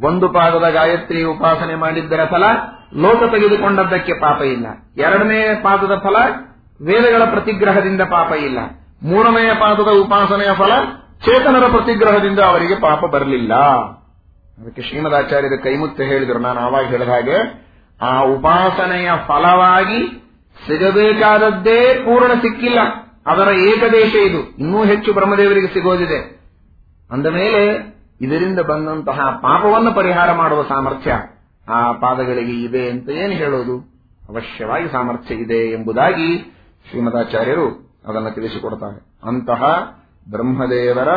ಒಂದು ಪಾದದ ಗಾಯತ್ರಿ ಉಪಾಸನೆ ಮಾಡಿದ್ದರ ಫಲ ಲೋಕ ತೆಗೆದುಕೊಂಡದ್ದಕ್ಕೆ ಪಾಪ ಇಲ್ಲ. ಎರಡನೇ ಪಾದದ ಫಲ ವೇದಗಳ ಪ್ರತಿಗ್ರಹದಿಂದ ಪಾಪ ಇಲ್ಲ. ಮೂರನೆಯ ಪಾದದ ಉಪಾಸನೆಯ ಫಲ ಚೇತನರ ಪ್ರತಿಗ್ರಹದಿಂದ ಅವರಿಗೆ ಪಾಪ ಬರಲಿಲ್ಲ. ಅದಕ್ಕೆ ಶ್ರೀಮದಾಚಾರ್ಯರ ಕೈಮುತ್ತೆ ಹೇಳಿದರು. ನಾನು ಆವಾಗ ಹೇಳಿದ ಹಾಗೆ ಆ ಉಪಾಸನೆಯ ಫಲವಾಗಿ ಸಿಗಬೇಕಾದದ್ದೇ ಪೂರ್ಣ ಸಿಕ್ಕಿಲ್ಲ. ಅದರ ಏಕದೇಶ ಇದು. ಇನ್ನೂ ಹೆಚ್ಚು ಬ್ರಹ್ಮದೇವರಿಗೆ ಸಿಗೋದಿದೆ. ಅಂದ ಮೇಲೆ ಇದರಿಂದ ಬಂದಂತಹ ಪಾಪವನ್ನು ಪರಿಹಾರ ಮಾಡುವ ಸಾಮರ್ಥ್ಯ ಆ ಪಾದಗಳಿಗೆ ಇದೆ ಅಂತ ಏನು ಹೇಳೋದು? ಅವಶ್ಯವಾಗಿ ಸಾಮರ್ಥ್ಯ ಇದೆ ಎಂಬುದಾಗಿ ಶ್ರೀಮದಾಚಾರ್ಯರು ಅದನ್ನು ತಿಳಿಸಿಕೊಡ್ತಾರೆ. ಅಂತಹ ಬ್ರಹ್ಮದೇವರ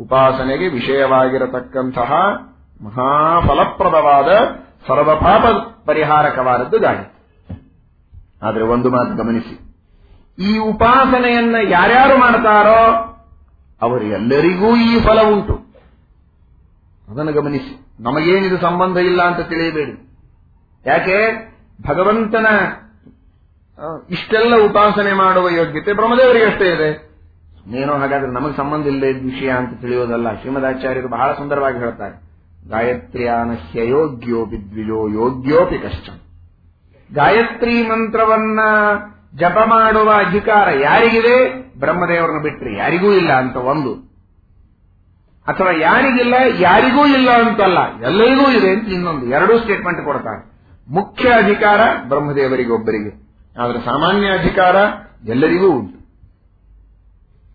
ಉಪಾಸನೆಗೆ ವಿಷಯವಾಗಿರತಕ್ಕಂತಹ ಮಹಾಫಲಪ್ರದವಾದ ಸರ್ವಪಾಪ ಪರಿಹಾರಕವಾದದ್ದು ಗಾಳಿ. ಆದರೆ ಒಂದು ಮಾತು ಗಮನಿಸಿ. ಈ ಉಪಾಸನೆಯನ್ನ ಯಾರ್ಯಾರು ಮಾಡ್ತಾರೋ ಅವರೆಲ್ಲರಿಗೂ ಈ ಫಲ ಉಂಟು ಅದನ್ನು ಗಮನಿಸಿ. ನಮಗೇನಿದು ಸಂಬಂಧ ಇಲ್ಲ ಅಂತ ತಿಳಿಯಬೇಡಿ. ಯಾಕೆ? ಭಗವಂತನ ಇಷ್ಟೆಲ್ಲ ಉಪಾಸನೆ ಮಾಡುವ ಯೋಗ್ಯತೆ ಬ್ರಹ್ಮದೇವರಿಗಷ್ಟೇ ಇದೆ. ಏನೋ ಹಾಗಾದ್ರೆ ನಮಗೆ ಸಂಬಂಧ ಇಲ್ಲದೆ ವಿಷಯ ಅಂತ ತಿಳಿಯೋದಲ್ಲ. ಶ್ರೀಮದಾಚಾರ್ಯರು ಬಹಳ ಸುಂದರವಾಗಿ ಹೇಳ್ತಾರೆ. ಗಾಯತ್ರ್ಯಾನಸ್ಯ ಯೋಗ್ಯೋಪಿ ದ್ವಿಜೋ ಯೋಗ್ಯೋಪಿ ಕಷ್ಟ ಗಾಯತ್ರಿ ಮಂತ್ರವನ್ನ ಜಪ ಮಾಡುವ ಅಧಿಕಾರ ಯಾರಿಗಿದೆ? ಬ್ರಹ್ಮದೇವರನ್ನು ಬಿಟ್ಟರೆ ಯಾರಿಗೂ ಇಲ್ಲ ಅಂತ ಒಂದು. ಅಥವಾ ಯಾರಿಗಿಲ್ಲ, ಯಾರಿಗೂ ಇಲ್ಲ ಅಂತಲ್ಲ, ಎಲ್ಲರಿಗೂ ಇದೆ ಅಂತ ಇನ್ನೊಂದು, ಎರಡೂ ಸ್ಟೇಟ್ಮೆಂಟ್ ಕೊಡ್ತಾರೆ. ಮುಖ್ಯ ಅಧಿಕಾರ ಬ್ರಹ್ಮದೇವರಿಗೆ ಒಬ್ಬರಿಗೆ ಆದರೆ ಸಾಮಾನ್ಯ ಅಧಿಕಾರ ಎಲ್ಲರಿಗೂ ಉಂಟು.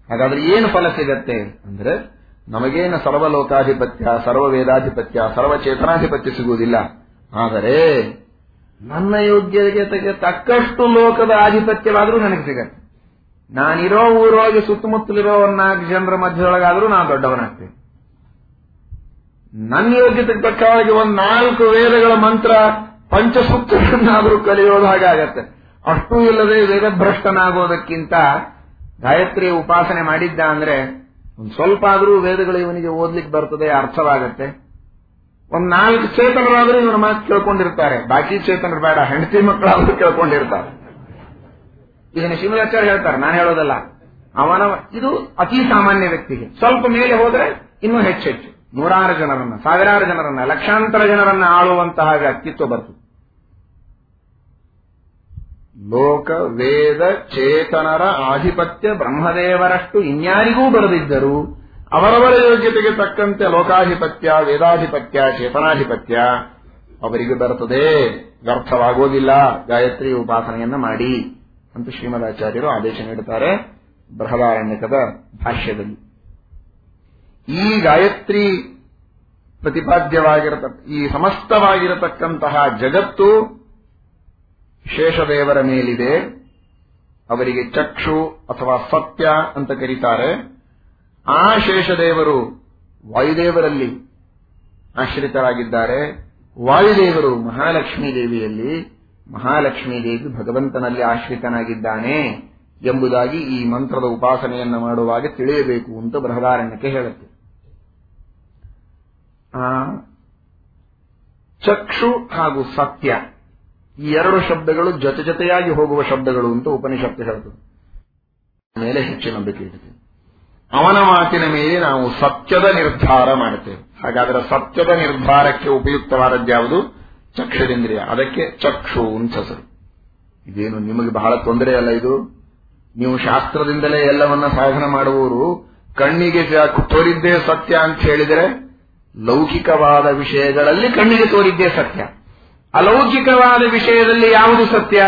ಹಾಗಾದ್ರೆ ಏನು ಫಲ ಸಿಗತ್ತೆ ಅಂದ್ರೆ, ನಮಗೇನು ಸರ್ವಲೋಕಾಧಿಪತ್ಯ ಸರ್ವ ವೇದಾಧಿಪತ್ಯ ಸರ್ವಚೇತನಾಧಿಪತ್ಯ ಸಿಗುವುದಿಲ್ಲ. ಆದರೆ, ನನ್ನ ಯೋಗ್ಯತೆಗೆ ತಕ್ಕಷ್ಟು ಲೋಕದ ಆಧಿಪತ್ಯವಾದರೂ ನನಗೆ ಸಿಗತ್ತೆ. ನಾನಿರೋ ಊರೊಳಗೆ ಸುತ್ತಮುತ್ತಲಿರೋ ನಾಲ್ಕು ಜನರ ಮಧ್ಯದೊಳಗಾದರೂ ನಾನು ದೊಡ್ಡವನಾಗ್ತೇನೆ. ನನ್ನ ಯೋಗ್ಯತೆಗೆ ತಕ್ಕ ಒಂದು ನಾಲ್ಕು ವೇದಗಳ ಮಂತ್ರ ಪಂಚಸೂತ್ರಗಳನ್ನಾದರೂ ಕಲಿಯೋದು ಹಾಗಾಗತ್ತೆ ಅಷ್ಟೂ ಇಲ್ಲದೆ ವೇದಭ್ರಷ್ಟನಾಗೋದಕ್ಕಿಂತ ಗಾಯತ್ರಿ ಉಪಾಸನೆ ಮಾಡಿದ್ದ ಅಂದ್ರೆ ಒಂದು ಸ್ವಲ್ಪ ಆದರೂ ವೇದಗಳು ಇವನಿಗೆ ಓದ್ಲಿಕ್ಕೆ ಬರ್ತದೆ, ಅರ್ಥವಾಗತ್ತೆ. ಒಂದ್ ನಾಲ್ಕು ಚೇತನರಾದರೂ ಇವನ ಮಾತು ಕೇಳ್ಕೊಂಡಿರ್ತಾರೆ. ಬಾಕಿ ಚೇತನರು ಬೇಡ, ಹೆಂಡತಿ ಮಕ್ಕಳಾದ್ರೂ ಕೇಳ್ಕೊಂಡಿರ್ತಾರೆ. ಇದನ್ನು ಶಿವರಾಚಾರ್ಯ ಹೇಳ್ತಾರೆ, ನಾನು ಹೇಳೋದಲ್ಲ. ಅವನ, ಇದು ಅತಿ ಸಾಮಾನ್ಯ ವ್ಯಕ್ತಿಗೆ. ಸ್ವಲ್ಪ ಮೇಲೆ ಹೋದ್ರೆ ಇನ್ನೂ ಹೆಚ್ಚೆಚ್ಚು. ನೂರಾರು ಜನರನ್ನ, ಸಾವಿರಾರು ಜನರನ್ನ, ಲಕ್ಷಾಂತರ ಜನರನ್ನ ಆಳುವಂತಹ ವ್ಯಕ್ತಿತ್ವ ಬರ್ತದೆ. ಲೋಕ, ವೇದ, ಚೇತನರ ಆಧಿಪತ್ಯ ಬ್ರಹ್ಮದೇವರಷ್ಟು ಇನ್ಯಾರಿಗೂ ಬರೆದಿದ್ದರು ಅವರವರ ಯೋಗ್ಯತೆಗೆ ತಕ್ಕಂತೆ ಲೋಕಾಧಿಪತ್ಯ, ವೇದಾಧಿಪತ್ಯ, ಚೇತನಾಧಿಪತ್ಯ ಅವರಿಗೆ ಬರುತ್ತದೆ. ವ್ಯರ್ಥವಾಗೋದಿಲ್ಲ ಗಾಯತ್ರಿ ಉಪಾಸನೆಯನ್ನ ಮಾಡಿ ಅಂತ ಶ್ರೀಮದಾಚಾರ್ಯರು ಆದೇಶ ನೀಡುತ್ತಾರೆ. ಬೃಹದಾರಣ್ಯಕದ ಭಾಷ್ಯದಲ್ಲಿ. ಈ ಗಾಯತ್ರಿ ಪ್ರತಿಪಾದ್ಯವಾಗಿರತ ಈ ಸಮಸ್ತವಾಗಿರತಕ್ಕಂತಹ ಜಗತ್ತು ಶೇಷದೇವರ ಮೇಲಿದೆ. ಅವರಿಗೆ ಚಕ್ಷು ಅಥವಾ ಸತ್ಯ ಅಂತ ಕರೀತಾರೆ. ಆ ಶೇಷದೇವರು ವಾಯುದೇವರಲ್ಲಿ ಆಶ್ರಿತರಾಗಿದ್ದಾರೆ. ವಾಯುದೇವರು ಮಹಾಲಕ್ಷ್ಮೀ ದೇವಿಯಲ್ಲಿ, ಮಹಾಲಕ್ಷ್ಮೀ ದೇವಿ ಭಗವಂತನಲ್ಲಿ ಆಶ್ರಿತನಾಗಿದ್ದಾನೆ ಎಂಬುದಾಗಿ ಈ ಮಂತ್ರದ ಉಪಾಸನೆಯನ್ನು ಮಾಡುವಾಗ ತಿಳಿಯಬೇಕು ಅಂತ ಬೃಹದಾರಣ್ಯಕ್ಕೆ ಹೇಳುತ್ತೆ. ಚಕ್ಷು ಹಾಗೂ ಸತ್ಯ, ಈ ಎರಡು ಶಬ್ದಗಳು ಜೊತೆ ಜೊತೆಯಾಗಿ ಹೋಗುವ ಶಬ್ದಗಳು ಅಂತ ಉಪನಿಷತ್ತು ಹೇಳ್ತದೆ. ಮೇಲೆ ಹೆಚ್ಚು ನಂಬಿಕೆ ಇಡುತ್ತೆ ಅವನ ಮಾತಿನ ಮೇಲೆ ನಾವು ಸತ್ಯದ ನಿರ್ಧಾರ ಮಾಡುತ್ತೇವೆ. ಹಾಗಾದರೆ ಸತ್ಯದ ನಿರ್ಧಾರಕ್ಕೆ ಉಪಯುಕ್ತವಾದದ್ಯಾವುದು ಚಕ್ಷುರೇಂದ್ರಿಯ. ಅದಕ್ಕೆ ಚಕ್ಷು ಅಂತ ಇದೇನು ನಿಮಗೆ ಬಹಳ ತೊಂದರೆ ಅಲ್ಲ ಇದು? ನೀವು ಶಾಸ್ತ್ರದಿಂದಲೇ ಎಲ್ಲವನ್ನ ಸಾಧನೆ ಮಾಡುವವರು, ಕಣ್ಣಿಗೆ ತೋರಿದ್ದೇ ಸತ್ಯ ಅಂತ ಹೇಳಿದರೆ ಲೌಕಿಕವಾದ ವಿಷಯಗಳಲ್ಲಿ ಕಣ್ಣಿಗೆ ತೋರಿದ್ದೇ ಸತ್ಯ. ಅಲೌಕಿಕವಾದ ವಿಷಯದಲ್ಲಿ ಯಾವುದು ಸತ್ಯ?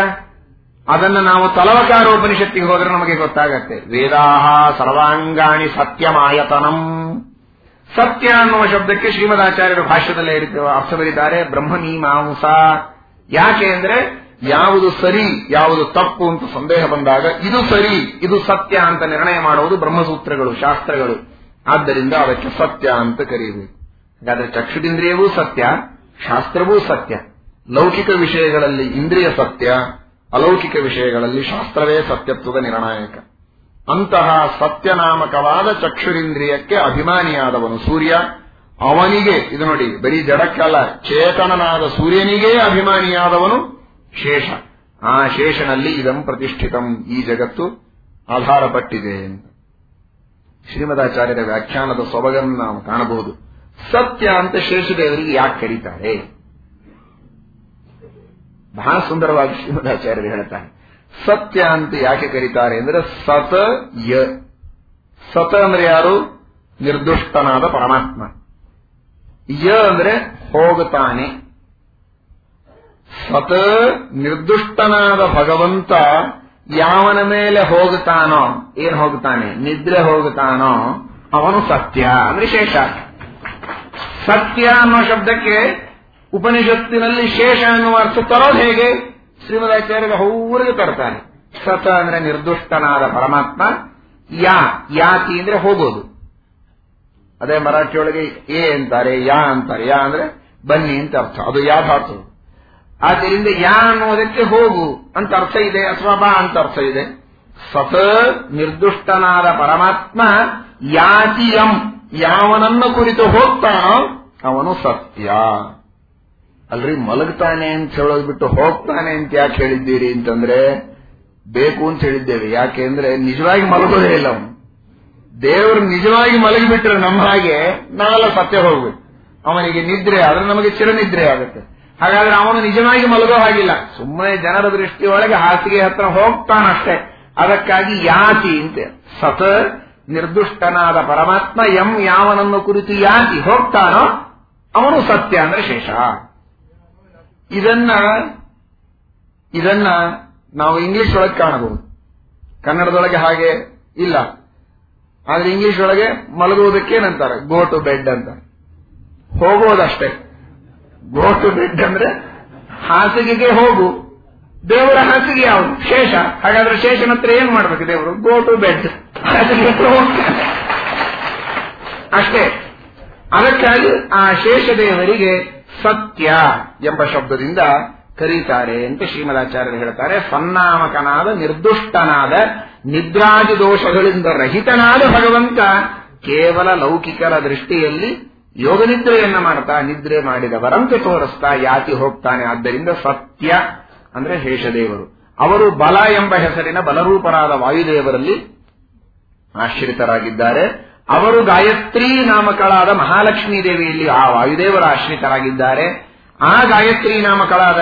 ಅದನ್ನು ನಾವು ತಲವಕಾರೋಪನಿಷತ್ತಿಗೆ ಹೋದರೆ ನಮಗೆ ಗೊತ್ತಾಗತ್ತೆ. ವೇದಾಹ ಸರ್ವಾಂಗಾಣಿ ಸತ್ಯಮಾಯತನಂ. ಸತ್ಯ ಅನ್ನುವ ಶಬ್ದಕ್ಕೆ ಶ್ರೀಮದಾಚಾರ್ಯರು ಭಾಷ್ಯದಲ್ಲಿ ಇರುತ್ತೆ ಅರ್ಥ ಬರೀತಾರೆ, ಬ್ರಹ್ಮಮೀಮಾಂಸ. ಯಾಕೆ ಅಂದ್ರೆ, ಯಾವುದು ಸರಿ, ಯಾವುದು ತಪ್ಪು ಅಂತ ಸಂದೇಹ ಬಂದಾಗ, ಇದು ಸರಿ, ಇದು ಸತ್ಯ ಅಂತ ನಿರ್ಣಯ ಮಾಡುವುದು ಬ್ರಹ್ಮಸೂತ್ರಗಳು, ಶಾಸ್ತ್ರಗಳು. ಆದ್ದರಿಂದ ಅದಕ್ಕೆ ಸತ್ಯ ಅಂತ ಕರೆಯಬೇಕು ಹಾಗಾದ್ರೆ ಚಕ್ಷುರಿಂದ್ರಿಯವೂ ಸತ್ಯ, ಶಾಸ್ತ್ರವೂ ಸತ್ಯ. ಲೌಕಿಕ ವಿಷಯಗಳಲ್ಲಿ ಇಂದ್ರಿಯ ಸತ್ಯ, ಅಲೌಕಿಕ ವಿಷಯಗಳಲ್ಲಿ ಶಾಸ್ತ್ರವೇ ಸತ್ಯತ್ವದ ನಿರ್ಣಾಯಕ. ಅಂತಹ ಸತ್ಯನಾಮಕವಾದ ಚಕ್ಷುರಿಂದ್ರಿಯಕ್ಕೆ ಅಭಿಮಾನಿಯಾದವನು ಸೂರ್ಯ, ಅವನಿಗೆ, ಇದು ನೋಡಿ, ಬರೀ ಜಡಕ್ಕಲ್ಲ ಚೇತನನಾದ ಸೂರ್ಯನಿಗೇ ಅಭಿಮಾನಿಯಾದವನು ಶೇಷ. ಆ ಶೇಷನಲ್ಲಿ ಇದಂ ಪ್ರತಿಷ್ಠಿತಂ, ಈ ಜಗತ್ತು ಆಧಾರಪಟ್ಟಿದೆ ಶ್ರೀಮದಾಚಾರ್ಯರ ವ್ಯಾಖ್ಯಾನದ ಸೊಬಗನ್ನು ನಾವು ಕಾಣಬಹುದು. ಸತ್ಯ ಅಂತ ಶೇಷದೇವರಿಗೆ ಯಾಕೆ ಕರೀತಾರೆ? ಬಹಳ ಸುಂದರವಾಗಿ ಶ್ರೀಮದಾಚಾರ್ಯರು ಹೇಳ್ತಾರೆ. ಸತ್ಯ ಅಂತ ಯಾಕೆ ಕರೀತಾರೆ ಅಂದ್ರೆ ಸತ ಯ. ಸತ ಅಂದ್ರೆ ಯಾರು? ನಿರ್ದುಷ್ಟನಾದ ಪರಮಾತ್ಮ. ಯ ಅಂದ್ರೆ ಹೋಗುತ್ತಾನೆ. ಸತ ನಿರ್ದುಷ್ಟನಾದ ಭಗವಂತ ಯಾವನ ಮೇಲೆ ಹೋಗುತ್ತಾನೋ? ಏನ್ ಹೋಗುತ್ತಾನೆ? ನಿದ್ರೆ ಹೋಗುತ್ತಾನೋ? ಅವನು ಸತ್ಯ ಅಂದ್ರೆ ಶೇಷ. ಸತ್ಯ ಅನ್ನೋ ಶಬ್ದಕ್ಕೆ ಉಪನಿಷತ್ತಿನಲ್ಲಿ ಶೇಷ ಅನ್ನುವ ಅರ್ಥ ತರೋದು ಹೇಗೆ? ಶ್ರೀಮದಾಚಾರ್ಯರು ಹೌರಿಗೆ ತರ್ತಾನೆ ಸತ ಅಂದ್ರೆ ನಿರ್ದುಷ್ಟನಾದ ಪರಮಾತ್ಮ, ಯಾ, ಯಾತಿ ಅಂದ್ರೆ ಹೋಗೋದು. ಅದೇ ಮರಾಠಿಯೊಳಗೆ ಎ ಅಂತಾರೆ, ಯಾ ಅಂತಾರೆ, ಯಾ ಅಂದ್ರೆ ಬನ್ನಿ ಅಂತ ಅರ್ಥ. ಅದು ಯಾ ಧಾತು ಆದ್ದರಿಂದ ಯಾ ಅನ್ನೋದಕ್ಕೆ ಹೋಗು ಅಂತ ಅರ್ಥ ಇದೆ, ಅಥವಾ ಬಾ ಅಂತ ಅರ್ಥ ಇದೆ. ಸತ ನಿರ್ದುಷ್ಟನಾದ ಪರಮಾತ್ಮ ಯಾತಿ ಎಂ ಯಾವನನ್ನು ಕುರಿತು ಹೋಗ್ತಾನೋ ಅವನು ಸತ್ಯ. ಅಲ್ರಿ, ಮಲಗ್ತಾನೆ ಅಂತ ಹೇಳೋದ್ಬಿಟ್ಟು ಹೋಗ್ತಾನೆ ಅಂತ ಯಾಕೆ ಹೇಳಿದ್ದೀರಿ ಅಂತಂದ್ರೆ, ಬೇಕು ಅಂತ ಹೇಳಿದ್ದೇವೆ. ಯಾಕೆ ಅಂದ್ರೆ, ನಿಜವಾಗಿ ಮಲಗೋದೇ ಇಲ್ಲ ಅವನು. ದೇವರು ನಿಜವಾಗಿ ಮಲಗಿಬಿಟ್ರೆ ನಮ್ಮ ಹಾಗೆ, ನಾವೆಲ್ಲ ಸತ್ಯ ಹೋಗ್ಬೇಕು. ಅವನಿಗೆ ನಿದ್ರೆ ಆದ್ರೆ ನಮಗೆ ಚಿರನಿದ್ರೆ ಆಗುತ್ತೆ. ಹಾಗಾದ್ರೆ ಅವನು ನಿಜವಾಗಿ ಮಲಗೋ ಹಾಗಿಲ್ಲ. ಸುಮ್ಮನೆ ಜನರ ದೃಷ್ಟಿಯೊಳಗೆ ಹಾಸಿಗೆ ಹತ್ರ ಹೋಗ್ತಾನಷ್ಟೇ. ಅದಕ್ಕಾಗಿ ಯಾತಿ ಅಂತೆ. ಸತ ನಿರ್ದುಷ್ಟನಾದ ಪರಮಾತ್ಮ ಎಂ ಯಾವನನ್ನು ಕುರಿತು ಯಾತಿ ಹೋಗ್ತಾನೋ ಅವನು ಸತ್ಯ ಅಂದ್ರೆ ಶೇಷ. ಇದನ್ನ ಇದನ್ನ ನಾವು ಇಂಗ್ಲಿಷ್ ಒಳಗೆ ಕಾಣಬಹುದು. ಕನ್ನಡದೊಳಗೆ ಹಾಗೆ ಇಲ್ಲ. ಆದ್ರೆ ಇಂಗ್ಲಿಷ್ ಒಳಗೆ ಮಲಗುವುದಕ್ಕೆ ಏನಂತಾರೆ? ಗೋ ಟು ಬೆಡ್ ಅಂತ. ಹೋಗೋದಷ್ಟೇ ಗೋ ಟು ಬೆಡ್ ಅಂದ್ರೆ ಹಾಸಿಗೆಗೆ ಹೋಗು. ದೇವರ ಹಾಸಿಗೆ ಯಾವುದು? ಶೇಷ. ಹಾಗಾದ್ರೆ ಶೇಷನ ಹತ್ರ ಏನ್ ಮಾಡ್ಬೇಕು ದೇವರು? ಗೋ ಟು ಬೆಡ್ ಅಷ್ಟೇ, ಅದಕ್ಕಾಗಿ ಆ ಶೇಷದೇವರಿಗೆ ಸತ್ಯ ಎಂಬ ಶಬ್ದದಿಂದ ಕರೀತಾರೆ ಅಂತ ಶ್ರೀಮದಾಚಾರ್ಯರು ಹೇಳ್ತಾರೆ. ಸನ್ನಾಮಕನಾದ, ನಿರ್ದುಷ್ಟನಾದ, ನಿದ್ರಾದಿ ದೋಷಗಳಿಂದ ರಹಿತನಾದ ಭಗವಂತ ಕೇವಲ ಲೌಕಿಕರ ದೃಷ್ಟಿಯಲ್ಲಿ ಯೋಗ ನಿದ್ರೆಯನ್ನ ಮಾಡ್ತಾ, ನಿದ್ರೆ ಮಾಡಿದವರಂತೆ ತೋರಿಸ್ತಾ, ಯಾತಿ ಹೋಗ್ತಾನೆ. ಆದ್ದರಿಂದ ಸತ್ಯ ಅಂದ್ರೆ ಶೇಷದೇವರು. ಅವರು ಬಲ ಎಂಬ ಹೆಸರಿನ ಬಲರೂಪರಾದ ವಾಯುದೇವರಲ್ಲಿ ಆಶ್ರಿತರಾಗಿದ್ದಾರೆ. ಅವರು ಗಾಯತ್ರಿ ನಾಮಕಳಾದ ಮಹಾಲಕ್ಷ್ಮೀ ದೇವಿಯಲ್ಲಿ ಆ ವಾಯುದೇವರ ಆಶ್ರಿತರಾಗಿದ್ದಾರೆ. ಆ ಗಾಯತ್ರಿ ನಾಮಕಳಾದ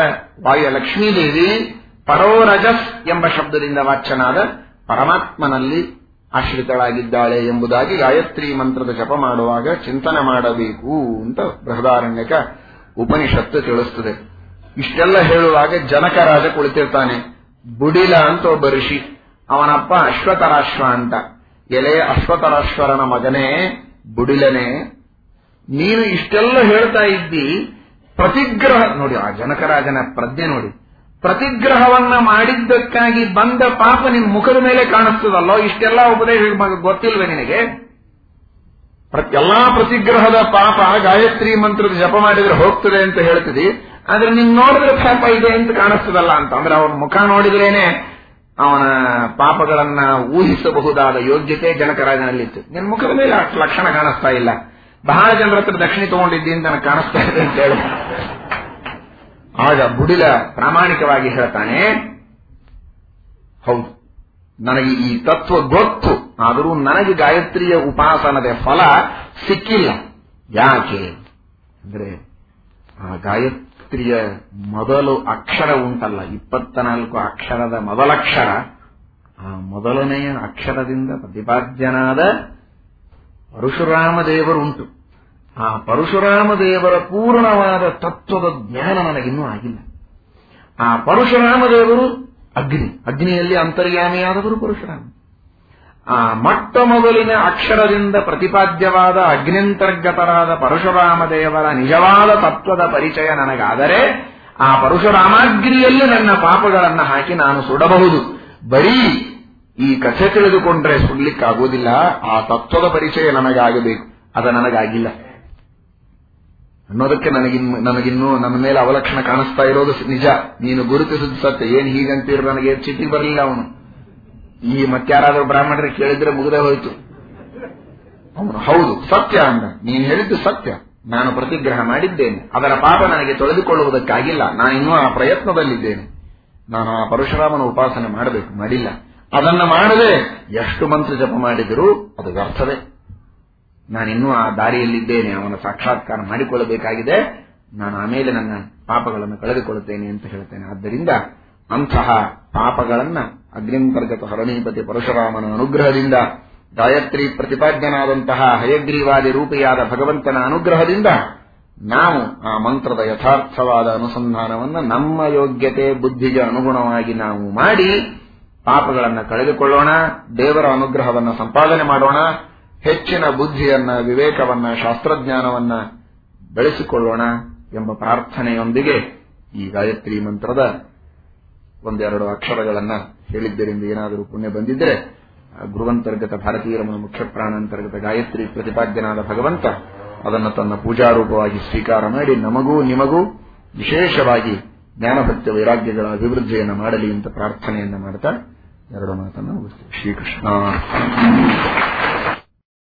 ವಾಯು ಲಕ್ಷ್ಮೀದೇವಿ ಪರೋರಜಸ್ ಎಂಬ ಶಬ್ದದಿಂದ ವಾಚನಾದ ಪರಮಾತ್ಮನಲ್ಲಿ ಆಶ್ರಿತಳಾಗಿದ್ದಾಳೆ ಎಂಬುದಾಗಿ ಗಾಯತ್ರಿ ಮಂತ್ರದ ಜಪ ಮಾಡುವಾಗ ಚಿಂತನೆ ಮಾಡಬೇಕು ಅಂತ ಬೃಹದಾರಣ್ಯಕ ಉಪನಿಷತ್ತು ತಿಳಿಸುತ್ತದೆ ಇಷ್ಟೆಲ್ಲ ಹೇಳುವಾಗ ಜನಕರಾಜ ಕುಳಿತಿರ್ತಾನೆ. ಬುಡಿಲ ಅಂತ ಒಬ್ಬ ಋಷಿ, ಅವನಪ್ಪ ಅಶ್ವತರಾಶ್ವ ಅಂತ. ಎಲೆ ಅಶ್ವತರಾಶ್ವರನ ಮಗನೇ, ಬುಡಿಲನೆ, ನೀನು ಇಷ್ಟೆಲ್ಲ ಹೇಳ್ತಾ ಇದ್ದಿ, ಪ್ರತಿಗ್ರಹ, ನೋಡಿ, ಆ ಜನಕರಾಜನ ಪ್ರಜ್ಞೆ ನೋಡಿ. ಪ್ರತಿಗ್ರಹವನ್ನ ಮಾಡಿದ್ದಕ್ಕಾಗಿ ಬಂದ ಪಾಪ ನಿನ್ ಮುಖದ ಮೇಲೆ ಕಾಣಿಸ್ತದಲ್ಲೋ, ಇಷ್ಟೆಲ್ಲ ಉಪದೇಶ ಗೊತ್ತಿಲ್ವೇ ನಿನಗೆ? ಎಲ್ಲಾ ಪ್ರತಿಗ್ರಹದ ಪಾಪ ಗಾಯತ್ರಿ ಮಂತ್ರದ ಜಪ ಮಾಡಿದ್ರೆ ಹೋಗ್ತದೆ ಅಂತ ಹೇಳ್ತಿದಿ ಆದ್ರೆ ನಿನ್ ನೋಡಿದ್ರೆ ಪಾಪ ಇದೆ ಅಂತ ಕಾಣಿಸ್ತದಲ್ಲ ಅಂತ. ಅಂದ್ರೆ ಅವನ ಮುಖ ನೋಡಿದ್ರೇನೆ ಅವನ ಪಾಪಗಳನ್ನ ಊಹಿಸಬಹುದಾದ ಯೋಗ್ಯತೆ ಜನಕರಾಜನಲ್ಲಿತ್ತು ನಿನ್ ಮುಖದ ಮೇಲೆ ಅಷ್ಟು ಲಕ್ಷಣ ಕಾಣಿಸ್ತಾ ಇಲ್ಲ. ಬಹಳ ಜನರ ಹತ್ರ ದಕ್ಷಿಣ ತಗೊಂಡಿದ್ದೀನಿ ನನಗೆ ಕಾಣಿಸ್ತಾ ಇದೆ ಅಂತ ಹೇಳಿ. ಆಗ ಬುಡಿಲ ಪ್ರಾಮಾಣಿಕವಾಗಿ ಹೇಳ್ತಾನೆ, ಹೌದು, ನನಗೆ ಈ ತತ್ವ ಗೊತ್ತು, ಆದರೂ ನನಗೆ ಗಾಯತ್ರಿಯ ಉಪಾಸನದ ಫಲ ಸಿಕ್ಕಿಲ್ಲ. ಯಾಕೆ? ಅಂದ್ರೆ ಆ ಗಾಯತ್ರಿಯ ಮೊದಲು ಅಕ್ಷರ ಉಂಟಲ್ಲ ಇಪ್ಪತ್ತ ನಾಲ್ಕು ಅಕ್ಷರದ ಮೊದಲಕ್ಷರ ಆ ಮೊದಲನೆಯ ಅಕ್ಷರದಿಂದ ಪ್ರತಿಪಾದ್ಯನಾದ ಪರಶುರಾಮ ದೇವರುಂಟು ಆ ಪರಶುರಾಮ ದೇವರ ಪೂರ್ಣವಾದ ತತ್ವದ ಜ್ಞಾನ ನನಗಿನ್ನೂ ಆಗಿಲ್ಲ. ಆ ಪರಶುರಾಮ ದೇವರು ಅಗ್ನಿ, ಅಗ್ನಿಯಲ್ಲಿ ಅಂತರ್ಯಾಮಿಯಾದವರು ಪರಶುರಾಮ. ಆ ಮೊಟ್ಟ ಮೊದಲಿನ ಅಕ್ಷರದಿಂದ ಪ್ರತಿಪಾದ್ಯವಾದ ಅಗ್ನಿಂತರ್ಗತರಾದ ಪರಶುರಾಮ ದೇವರ ನಿಜವಾದ ತತ್ವದ ಪರಿಚಯ ನನಗಾದರೆ ಆ ಪರಶುರಾಮಾಗ್ನಿಯಲ್ಲಿ ನನ್ನ ಪಾಪಗಳನ್ನು ಹಾಕಿ ನಾನು ಸುಡಬಹುದು. ಬರೀ ಈ ಕಥೆ ತಿಳಿದುಕೊಂಡ್ರೆ ಸುಡ್ಲಿಕ್ಕಾಗೋದಿಲ್ಲ ಆ ತತ್ವದ ಪರಿಚಯ ನನಗಾಗಬೇಕು. ಅದ ನನಗಾಗಿಲ್ಲ. ಅನ್ನೋದಕ್ಕೆ ನನಗಿನ್ನು ನನಗಿನ್ನೂ ನನ್ನ ಮೇಲೆ ಅವಲಕ್ಷಣ ಕಾಣಿಸ್ತಾ ಇರೋದು ನಿಜ. ನೀನು ಗುರುತಿಸಿದ ಸತ್ಯ. ಏನ್ ಹೀಗಂತೀರ ನನಗೆ ಚಿತಿ ಬರಲಿಲ್ಲ ಅವನು. ಈ ಮತ್ತಾರಾದ್ರೂ ಬ್ರಾಹ್ಮಣರಿಗೆ ಕೇಳಿದ್ರೆ ಮುಗಿದೇ ಹೋಯ್ತು. ಅವನು, ಹೌದು, ಸತ್ಯ ಅಂದ. ನೀನು ಹೇಳಿದ್ದು ಸತ್ಯ. ನಾನು ಪ್ರತಿಗ್ರಹ ಮಾಡಿದ್ದೇನೆ. ಅದರ ಪಾಪ ನನಗೆ ತೊಳೆದುಕೊಳ್ಳುವುದಕ್ಕಾಗಿಲ್ಲ. ಇನ್ನೂ ಆ ಪ್ರಯತ್ನದಲ್ಲಿದ್ದೇನೆ. ನಾನು ಆ ಪರಶುರಾಮನ ಉಪಾಸನೆ ಮಾಡಬೇಕು. ಮಾಡಿಲ್ಲ. ಅದನ್ನ ಮಾಡದೆ ಎಷ್ಟು ಮಂತ್ರ ಜಪ ಮಾಡಿದರೂ ಅದು ವ್ಯರ್ಥವೇ. ನಾನಿನ್ನೂ ಆ ದಾರಿಯಲ್ಲಿದ್ದೇನೆ. ಅವನ ಸಾಕ್ಷಾತ್ಕಾರ ಮಾಡಿಕೊಳ್ಳಬೇಕಾಗಿದೆ. ನಾನು ಆಮೇಲೆ ನನ್ನ ಪಾಪಗಳನ್ನು ಕಳೆದುಕೊಳ್ಳುತ್ತೇನೆ ಅಂತ ಹೇಳ್ತೇನೆ. ಆದ್ದರಿಂದ ಅಂತಹ ಪಾಪಗಳನ್ನ ಅಗ್ನಿಂತರ್ಗತ ಹರಣೀಪತಿ ಪರಶುರಾಮನ ಅನುಗ್ರಹದಿಂದ, ಗಾಯತ್ರಿ ಪ್ರತಿಪಾದ್ಯನಾದಂತಹ ಹಯಗ್ರೀವಾದಿ ರೂಪಿಯಾದ ಭಗವಂತನ ಅನುಗ್ರಹದಿಂದ ನಾವು ಆ ಮಂತ್ರದ ಯಥಾರ್ಥವಾದ ಅನುಸಂಧಾನವನ್ನು ನಮ್ಮ ಯೋಗ್ಯತೆ ಬುದ್ಧಿಗೆ ಅನುಗುಣವಾಗಿ ನಾವು ಮಾಡಿ ಪಾಪಗಳನ್ನು ಕಳೆದುಕೊಳ್ಳೋಣ, ದೇವರ ಅನುಗ್ರಹವನ್ನು ಸಂಪಾದನೆ ಮಾಡೋಣ, ಹೆಚ್ಚಿನ ಬುದ್ಧಿಯನ್ನ, ವಿವೇಕವನ್ನ, ಶಾಸ್ತ್ರಜ್ಞಾನವನ್ನ ಬೆಳೆಸಿಕೊಳ್ಳೋಣ ಎಂಬ ಪ್ರಾರ್ಥನೆಯೊಂದಿಗೆ ಈ ಗಾಯತ್ರಿ ಮಂತ್ರದ ಒಂದೆರಡು ಅಕ್ಷರಗಳನ್ನ ಹೇಳಿದ್ದರಿಂದ ಏನಾದರೂ ಪುಣ್ಯ ಬಂದಿದ್ದರೆ ಗುರುವಂತರ್ಗತ ಭಾರತೀಯ ರಮಣ ಮುಖ್ಯ ಪ್ರಾಣಾಂತರ್ಗತ ಗಾಯತ್ರಿ ಪ್ರತಿಪಾದ್ಯನಾದ ಭಗವಂತ ಅದನ್ನು ತನ್ನ ಪೂಜಾರೂಪವಾಗಿ ಸ್ವೀಕಾರ ಮಾಡಿ, ನಮಗೂ ನಿಮಗೂ ವಿಶೇಷವಾಗಿ ಜ್ಞಾನಭಕ್ತ ವೈರಾಗ್ಯಗಳ ಅಭಿವೃದ್ಧಿಯನ್ನು ಮಾಡಲಿ ಅಂತ ಪ್ರಾರ್ಥನೆಯನ್ನು ಮಾಡ್ತಾ, ಎರಡು ಮಾತನ್ನು ಶ್ರೀಕೃಷ್ಣ.